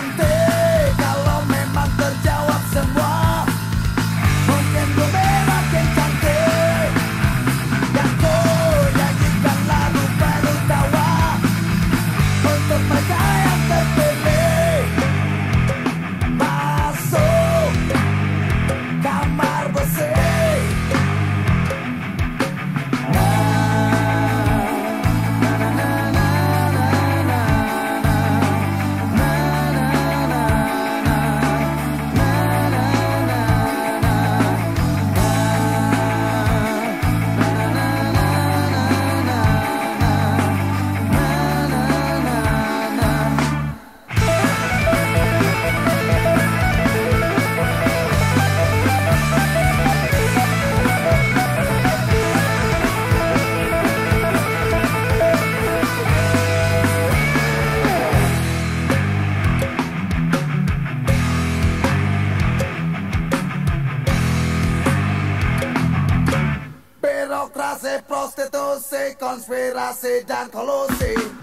adelante. Prostitution, conspiracy, Dan Colosi.